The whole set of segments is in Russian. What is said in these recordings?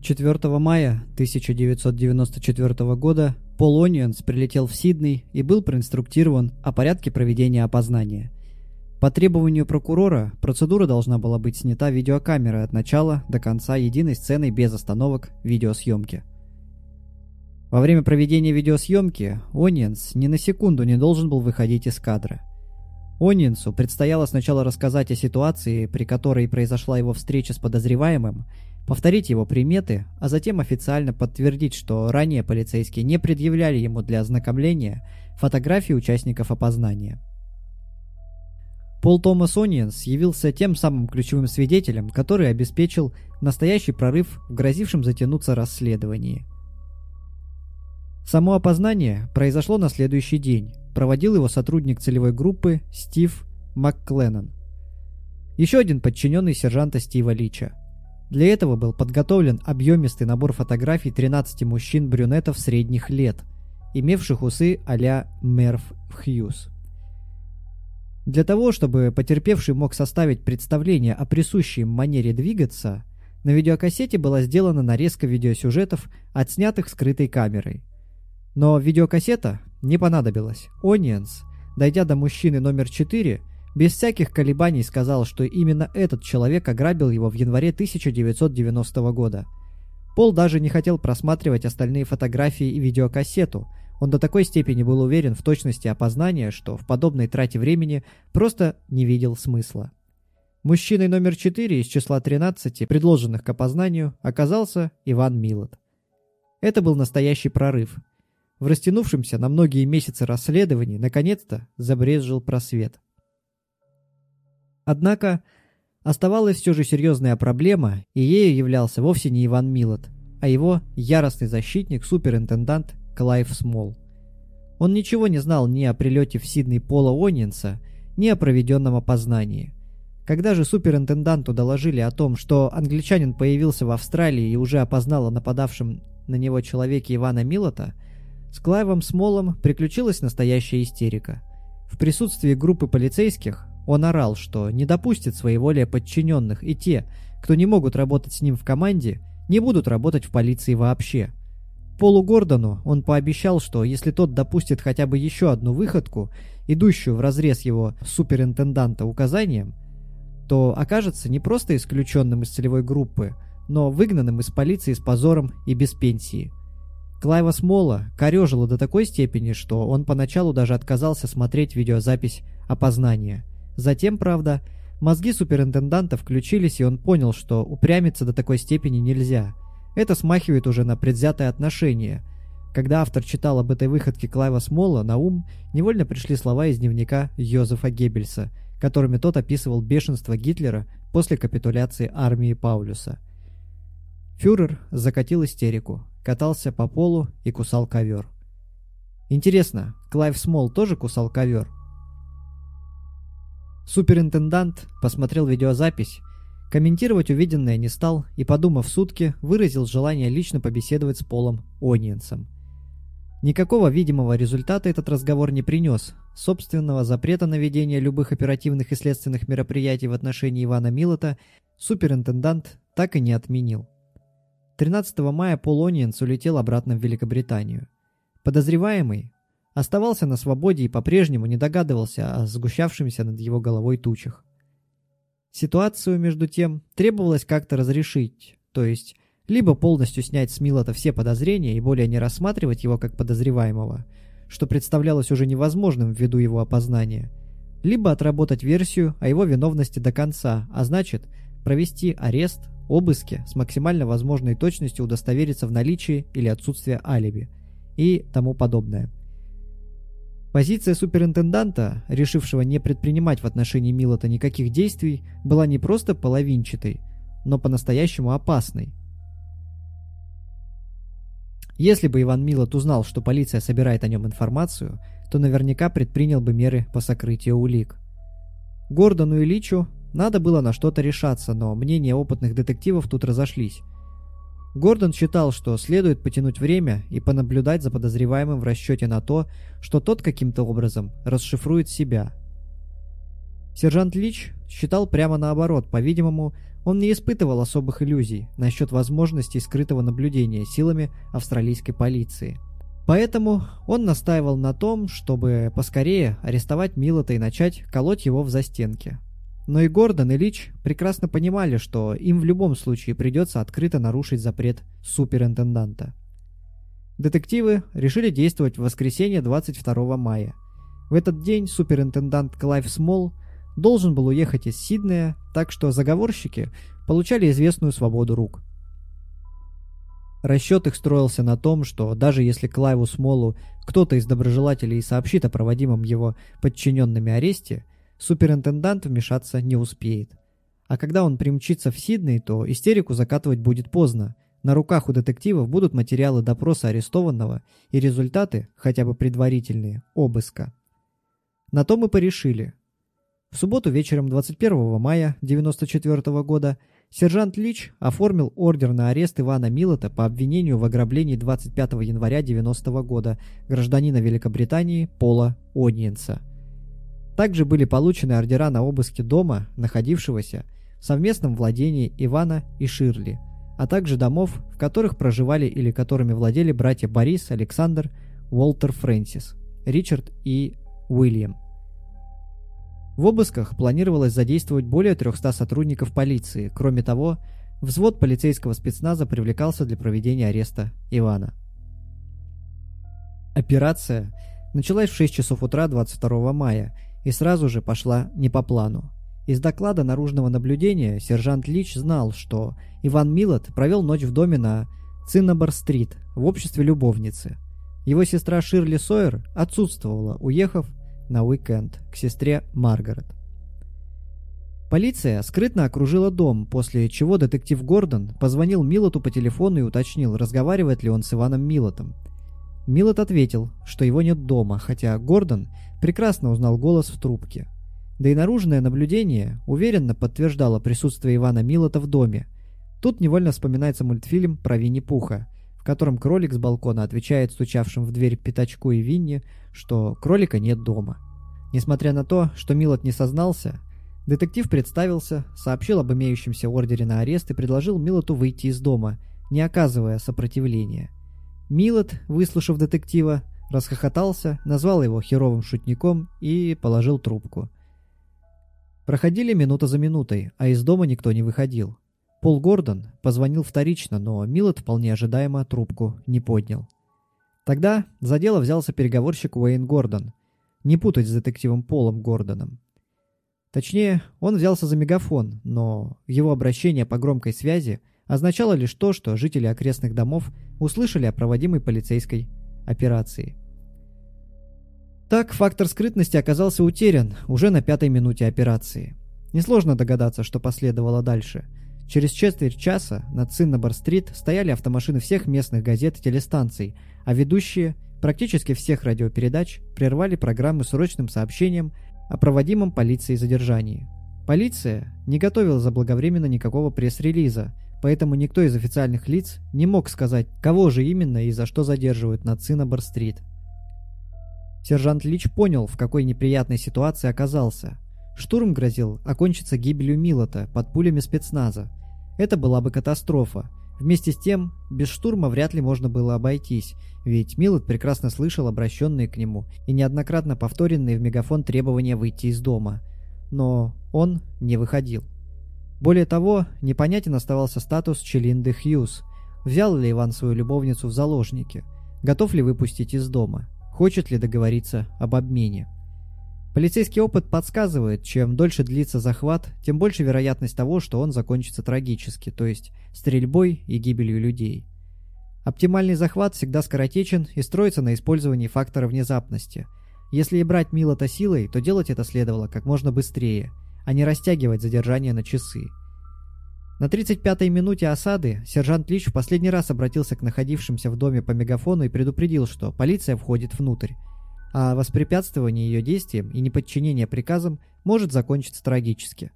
4 мая 1994 года Пол Онионс прилетел в Сидней и был проинструктирован о порядке проведения опознания. По требованию прокурора процедура должна была быть снята видеокамерой от начала до конца единой сценой без остановок видеосъемки. Во время проведения видеосъемки Ониенс ни на секунду не должен был выходить из кадра. Ониенсу предстояло сначала рассказать о ситуации, при которой произошла его встреча с подозреваемым, повторить его приметы, а затем официально подтвердить, что ранее полицейские не предъявляли ему для ознакомления фотографии участников опознания. Пол Томас Ониенс явился тем самым ключевым свидетелем, который обеспечил настоящий прорыв в грозившем затянуться расследовании. Само опознание произошло на следующий день. Проводил его сотрудник целевой группы Стив МакКленнон. Еще один подчиненный сержанта Стива Лича – для этого был подготовлен объемистый набор фотографий 13 мужчин-брюнетов средних лет, имевших усы а-ля Мерф Хьюз. Для того, чтобы потерпевший мог составить представление о присущей манере двигаться, на видеокассете была сделана нарезка видеосюжетов, отснятых скрытой камерой. Но видеокассета не понадобилась. Ониенс, дойдя до мужчины номер 4, без всяких колебаний сказал, что именно этот человек ограбил его в январе 1990 года. Пол даже не хотел просматривать остальные фотографии и видеокассету. Он до такой степени был уверен в точности опознания, что в подобной трате времени просто не видел смысла. Мужчиной номер 4 из числа 13, предложенных к опознанию, оказался Иван Милот. Это был настоящий прорыв. В растянувшемся на многие месяцы расследовании наконец-то забрезжил просвет. Однако оставалась все же серьезная проблема, и ею являлся вовсе не Иван Милот, а его яростный защитник, суперинтендант Клайв Смол. Он ничего не знал ни о прилете в Сидней Пола Онинса, ни о проведенном опознании. Когда же суперинтенданту доложили о том, что англичанин появился в Австралии и уже опознал о нападавшем на него человеке Ивана Милота, с Клайвом Смолом приключилась настоящая истерика. В присутствии группы полицейских он орал, что не допустит своеволия подчиненных, и те, кто не могут работать с ним в команде, не будут работать в полиции вообще. Полу Гордону он пообещал, что если тот допустит хотя бы еще одну выходку, идущую в разрез его суперинтенданта указаниям, то окажется не просто исключенным из целевой группы, но выгнанным из полиции с позором и без пенсии. Клайва Смола корежило до такой степени, что он поначалу даже отказался смотреть видеозапись опознания – Затем, правда, мозги суперинтенданта включились, и он понял, что упрямиться до такой степени нельзя. Это смахивает уже на предвзятое отношение. Когда автор читал об этой выходке Клайва Смола, на ум невольно пришли слова из дневника Йозефа Геббельса, которыми тот описывал бешенство Гитлера после капитуляции армии Паулюса. Фюрер закатил истерику, катался по полу и кусал ковер. Интересно, Клайв Смол тоже кусал ковер? Суперинтендант посмотрел видеозапись, комментировать увиденное не стал и, подумав сутки, выразил желание лично побеседовать с Полом Ониенсом. Никакого видимого результата этот разговор не принес. Собственного запрета на ведение любых оперативных и следственных мероприятий в отношении Ивана Милота суперинтендант так и не отменил. 13 мая Пол Ониенс улетел обратно в Великобританию. Подозреваемый, оставался на свободе и по-прежнему не догадывался о сгущавшемся над его головой тучах. Ситуацию, между тем, требовалось как-то разрешить, то есть либо полностью снять с Милота все подозрения и более не рассматривать его как подозреваемого, что представлялось уже невозможным ввиду его опознания, либо отработать версию о его виновности до конца, а значит, провести арест, обыски с максимально возможной точностью удостовериться в наличии или отсутствии алиби и тому подобное. Позиция суперинтенданта, решившего не предпринимать в отношении Милота никаких действий, была не просто половинчатой, но по-настоящему опасной. Если бы Иван Милот узнал, что полиция собирает о нем информацию, то наверняка предпринял бы меры по сокрытию улик. Гордону и Личу надо было на что-то решаться, но мнения опытных детективов тут разошлись. Гордон считал, что следует потянуть время и понаблюдать за подозреваемым в расчете на то, что тот каким-то образом расшифрует себя. Сержант Лич считал прямо наоборот. По-видимому, он не испытывал особых иллюзий насчет возможностей скрытого наблюдения силами австралийской полиции. Поэтому он настаивал на том, чтобы поскорее арестовать Милота и начать колоть его в застенке. Но и Гордон, и Лич прекрасно понимали, что им в любом случае придется открыто нарушить запрет суперинтенданта. Детективы решили действовать в воскресенье 22 мая. В этот день суперинтендант Клайв Смол должен был уехать из Сиднея, так что заговорщики получали известную свободу рук. Расчет их строился на том, что даже если Клайву Смолу кто-то из доброжелателей сообщит о проводимом его подчиненными аресте, суперинтендант вмешаться не успеет. А когда он примчится в Сидней, то истерику закатывать будет поздно. На руках у детективов будут материалы допроса арестованного и результаты, хотя бы предварительные, обыска. На то мы порешили. В субботу вечером 21 мая 1994 года сержант Лич оформил ордер на арест Ивана Милота по обвинению в ограблении 25 января 90 года гражданина Великобритании Пола Ониенса. Также были получены ордера на обыски дома, находившегося в совместном владении Ивана и Ширли, а также домов, в которых проживали или которыми владели братья Борис, Александр, Уолтер Фрэнсис, Ричард и Уильям. В обысках планировалось задействовать более 300 сотрудников полиции. Кроме того, взвод полицейского спецназа привлекался для проведения ареста Ивана. Операция началась в 6 часов утра 22 мая и сразу же пошла не по плану. Из доклада наружного наблюдения сержант Лич знал, что Иван Милот провел ночь в доме на Циннабар-стрит в обществе любовницы. Его сестра Ширли Сойер отсутствовала, уехав на уикенд к сестре Маргарет. Полиция скрытно окружила дом, после чего детектив Гордон позвонил Милоту по телефону и уточнил, разговаривает ли он с Иваном Милотом. Милот ответил, что его нет дома, хотя Гордон прекрасно узнал голос в трубке. Да и наружное наблюдение уверенно подтверждало присутствие Ивана Милота в доме. Тут невольно вспоминается мультфильм про Винни-Пуха – котором кролик с балкона отвечает стучавшим в дверь Пятачку и Винни, что кролика нет дома. Несмотря на то, что Милот не сознался, детектив представился, сообщил об имеющемся ордере на арест и предложил Милоту выйти из дома, не оказывая сопротивления. Милот, выслушав детектива, расхохотался, назвал его херовым шутником и положил трубку. Проходили минута за минутой, а из дома никто не выходил. Пол Гордон позвонил вторично, но Милот вполне ожидаемо трубку не поднял. Тогда за дело взялся переговорщик Уэйн Гордон. Не путать с детективом Полом Гордоном. Точнее, он взялся за мегафон, но его обращение по громкой связи означало лишь то, что жители окрестных домов услышали о проводимой полицейской операции. Так, фактор скрытности оказался утерян уже на пятой минуте операции. Несложно догадаться, что последовало дальше – Через четверть часа на Циннабар-стрит стояли автомашины всех местных газет и телестанций, а ведущие практически всех радиопередач прервали программы срочным сообщением о проводимом полицией задержании. Полиция не готовила заблаговременно никакого пресс-релиза, поэтому никто из официальных лиц не мог сказать, кого же именно и за что задерживают на Циннабар-стрит. Сержант Лич понял, в какой неприятной ситуации оказался. Штурм грозил окончиться гибелью Милота под пулями спецназа, это была бы катастрофа. Вместе с тем, без штурма вряд ли можно было обойтись, ведь Милот прекрасно слышал обращенные к нему и неоднократно повторенные в мегафон требования выйти из дома. Но он не выходил. Более того, непонятен оставался статус Челинды Хьюз. Взял ли Иван свою любовницу в заложники? Готов ли выпустить из дома? Хочет ли договориться об обмене? Полицейский опыт подсказывает, чем дольше длится захват, тем больше вероятность того, что он закончится трагически, то есть стрельбой и гибелью людей. Оптимальный захват всегда скоротечен и строится на использовании фактора внезапности. Если и брать Милота силой, то делать это следовало как можно быстрее, а не растягивать задержание на часы. На 35-й минуте осады сержант Лич в последний раз обратился к находившимся в доме по мегафону и предупредил, что полиция входит внутрь а воспрепятствование ее действиям и неподчинение приказам может закончиться трагически.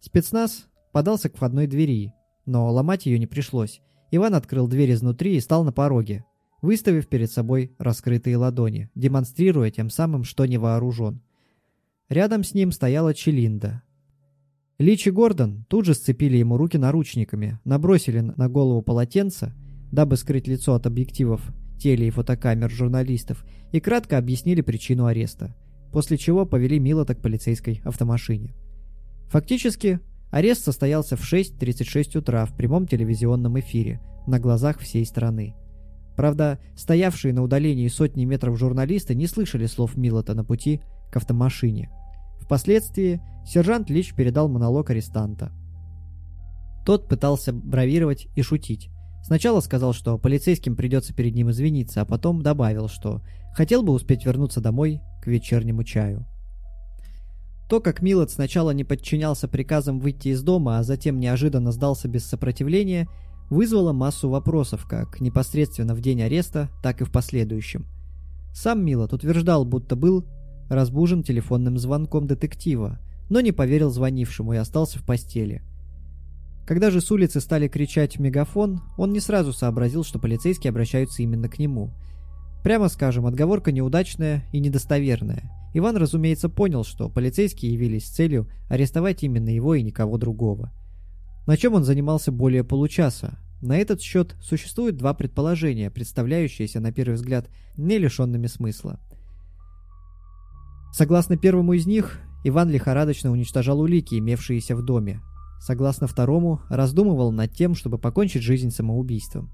Спецназ подался к входной двери, но ломать ее не пришлось. Иван открыл дверь изнутри и стал на пороге, выставив перед собой раскрытые ладони, демонстрируя тем самым, что не вооружен. Рядом с ним стояла Челинда. Лич и Гордон тут же сцепили ему руки наручниками, набросили на голову полотенце, дабы скрыть лицо от объективов теле- и фотокамер журналистов, и кратко объяснили причину ареста, после чего повели Милота к полицейской автомашине. Фактически, арест состоялся в 6.36 утра в прямом телевизионном эфире, на глазах всей страны. Правда, стоявшие на удалении сотни метров журналисты не слышали слов Милота на пути к автомашине. Впоследствии сержант Лич передал монолог арестанта. Тот пытался бравировать и шутить. Сначала сказал, что полицейским придется перед ним извиниться, а потом добавил, что хотел бы успеть вернуться домой к вечернему чаю. То, как Милот сначала не подчинялся приказам выйти из дома, а затем неожиданно сдался без сопротивления, вызвало массу вопросов как непосредственно в день ареста, так и в последующем. Сам Милот утверждал, будто был разбужен телефонным звонком детектива, но не поверил звонившему и остался в постели – когда же с улицы стали кричать в мегафон, он не сразу сообразил, что полицейские обращаются именно к нему. Прямо скажем, отговорка неудачная и недостоверная. Иван, разумеется, понял, что полицейские явились с целью арестовать именно его и никого другого. На чем он занимался более получаса. На этот счет существует два предположения, представляющиеся на первый взгляд не лишенными смысла. Согласно первому из них, Иван лихорадочно уничтожал улики, имевшиеся в доме, согласно второму, раздумывал над тем, чтобы покончить жизнь самоубийством.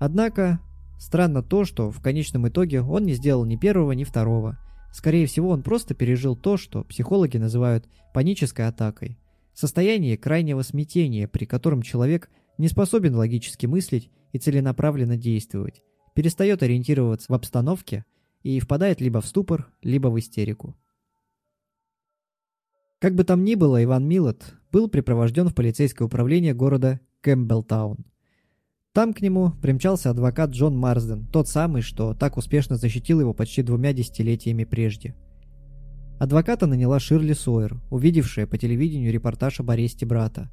Однако, странно то, что в конечном итоге он не сделал ни первого, ни второго. Скорее всего, он просто пережил то, что психологи называют панической атакой. Состояние крайнего смятения, при котором человек не способен логически мыслить и целенаправленно действовать, перестает ориентироваться в обстановке и впадает либо в ступор, либо в истерику. Как бы там ни было, Иван Милот был препровожден в полицейское управление города Кэмпбеллтаун. Там к нему примчался адвокат Джон Марсден, тот самый, что так успешно защитил его почти двумя десятилетиями прежде. Адвоката наняла Ширли Сойер, увидевшая по телевидению репортаж об аресте брата.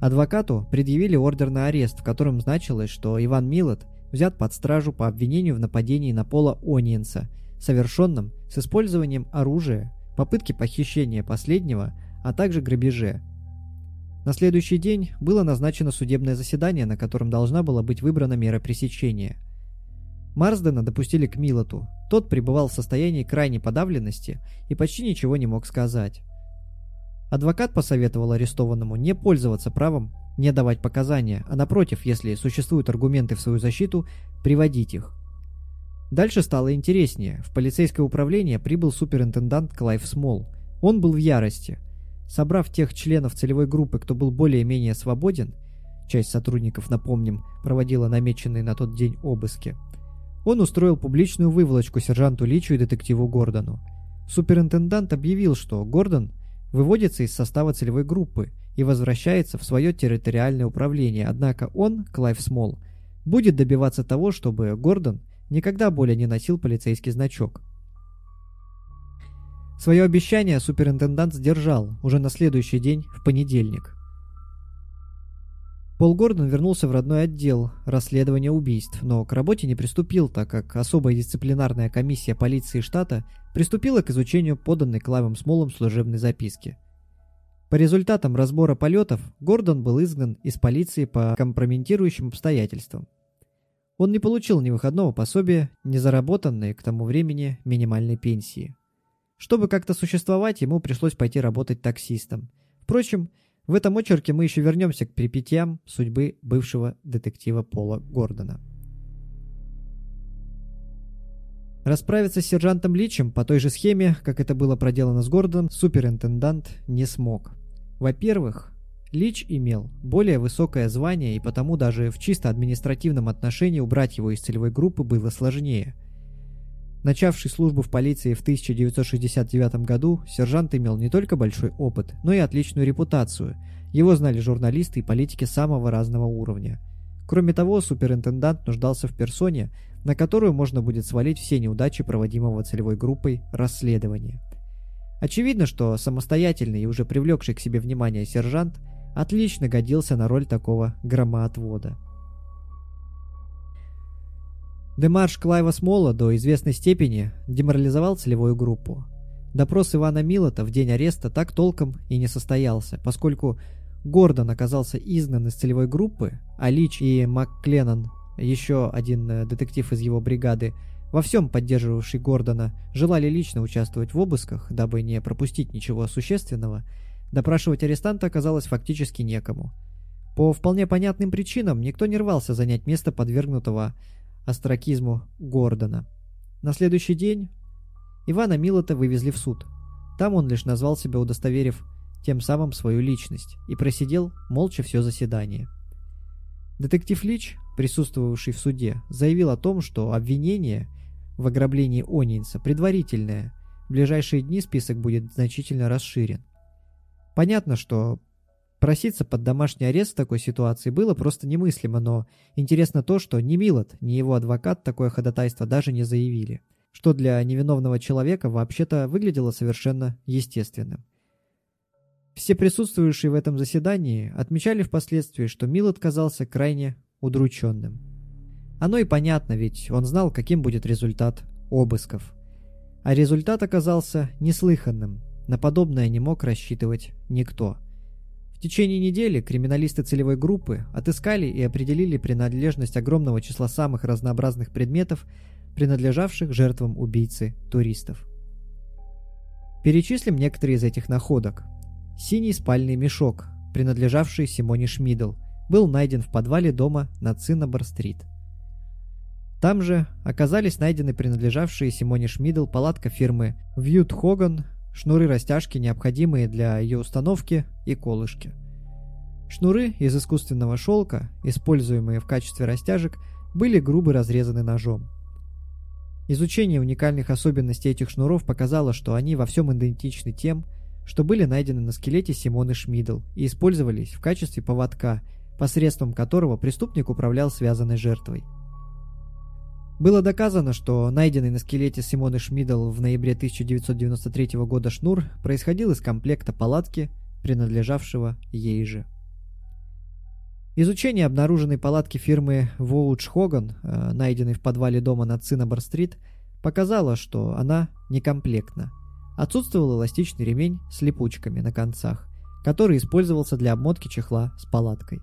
Адвокату предъявили ордер на арест, в котором значилось, что Иван Милот взят под стражу по обвинению в нападении на Пола Ониенса, совершенном с использованием оружия попытке похищения последнего, а также грабеже. На следующий день было назначено судебное заседание, на котором должна была быть выбрана мера пресечения. Марсдена допустили к Милоту. Тот пребывал в состоянии крайней подавленности и почти ничего не мог сказать. Адвокат посоветовал арестованному не пользоваться правом не давать показания, а напротив, если существуют аргументы в свою защиту, приводить их. Дальше стало интереснее. В полицейское управление прибыл суперинтендант Клайв Смол. Он был в ярости. Собрав тех членов целевой группы, кто был более-менее свободен, часть сотрудников, напомним, проводила намеченные на тот день обыски, он устроил публичную выволочку сержанту Личу и детективу Гордону. Суперинтендант объявил, что Гордон выводится из состава целевой группы и возвращается в свое территориальное управление, однако он, Клайв Смол, будет добиваться того, чтобы Гордон никогда более не носил полицейский значок. Свое обещание суперинтендант сдержал уже на следующий день, в понедельник. Пол Гордон вернулся в родной отдел расследования убийств, но к работе не приступил, так как особая дисциплинарная комиссия полиции штата приступила к изучению поданной Клавом Смолом служебной записки. По результатам разбора полетов Гордон был изгнан из полиции по компрометирующим обстоятельствам. Он не получил ни выходного пособия, ни заработанной к тому времени минимальной пенсии. Чтобы как-то существовать, ему пришлось пойти работать таксистом. Впрочем, в этом очерке мы еще вернемся к перипетиям судьбы бывшего детектива Пола Гордона. Расправиться с сержантом Личем по той же схеме, как это было проделано с Гордоном, суперинтендант не смог. Во-первых, Лич имел более высокое звание, и потому даже в чисто административном отношении убрать его из целевой группы было сложнее. Начавший службу в полиции в 1969 году, сержант имел не только большой опыт, но и отличную репутацию. Его знали журналисты и политики самого разного уровня. Кроме того, суперинтендант нуждался в персоне, на которую можно будет свалить все неудачи проводимого целевой группой расследования. Очевидно, что самостоятельный и уже привлекший к себе внимание сержант – отлично годился на роль такого громоотвода. Демарш Клайва Смола до известной степени деморализовал целевую группу. Допрос Ивана Милота в день ареста так толком и не состоялся, поскольку Гордон оказался изгнан из целевой группы, а Лич и МакКленнон, еще один э, детектив из его бригады, во всем поддерживавший Гордона, желали лично участвовать в обысках, дабы не пропустить ничего существенного, допрашивать арестанта оказалось фактически некому. По вполне понятным причинам никто не рвался занять место подвергнутого остракизму Гордона. На следующий день Ивана Милота вывезли в суд. Там он лишь назвал себя, удостоверив тем самым свою личность, и просидел молча все заседание. Детектив Лич, присутствовавший в суде, заявил о том, что обвинение в ограблении Онинса предварительное. В ближайшие дни список будет значительно расширен. Понятно, что проситься под домашний арест в такой ситуации было просто немыслимо, но интересно то, что ни Милот, ни его адвокат такое ходатайство даже не заявили что для невиновного человека вообще-то выглядело совершенно естественным. Все присутствующие в этом заседании отмечали впоследствии, что Милот казался крайне удрученным. Оно и понятно, ведь он знал, каким будет результат обысков. А результат оказался неслыханным, на подобное не мог рассчитывать никто. В течение недели криминалисты целевой группы отыскали и определили принадлежность огромного числа самых разнообразных предметов принадлежавших жертвам убийцы туристов. Перечислим некоторые из этих находок. Синий спальный мешок, принадлежавший Симоне Шмидл, был найден в подвале дома на Циннабар-стрит. Там же оказались найдены принадлежавшие Симоне Шмидл палатка фирмы Вьют Хоган, шнуры-растяжки, необходимые для ее установки, и колышки. Шнуры из искусственного шелка, используемые в качестве растяжек, были грубо разрезаны ножом. Изучение уникальных особенностей этих шнуров показало, что они во всем идентичны тем, что были найдены на скелете Симоны Шмидл и использовались в качестве поводка, посредством которого преступник управлял связанной жертвой. Было доказано, что найденный на скелете Симоны Шмидл в ноябре 1993 года шнур происходил из комплекта палатки, принадлежавшего ей же. Изучение обнаруженной палатки фирмы Воудж Хоган, э, найденной в подвале дома на Циннабар-стрит, показало, что она некомплектна. Отсутствовал эластичный ремень с липучками на концах, который использовался для обмотки чехла с палаткой.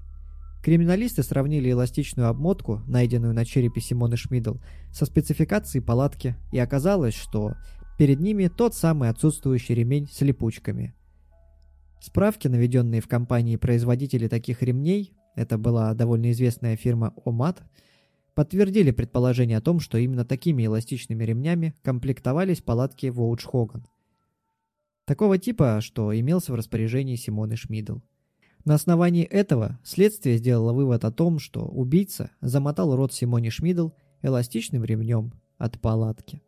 Криминалисты сравнили эластичную обмотку, найденную на черепе Симоны Шмидл, со спецификацией палатки, и оказалось, что перед ними тот самый отсутствующий ремень с липучками. Справки, наведенные в компании производители таких ремней, это была довольно известная фирма Омат, подтвердили предположение о том, что именно такими эластичными ремнями комплектовались палатки Воудж Хоган. Такого типа, что имелся в распоряжении Симоны Шмидл. На основании этого следствие сделало вывод о том, что убийца замотал рот Симоне Шмидл эластичным ремнем от палатки.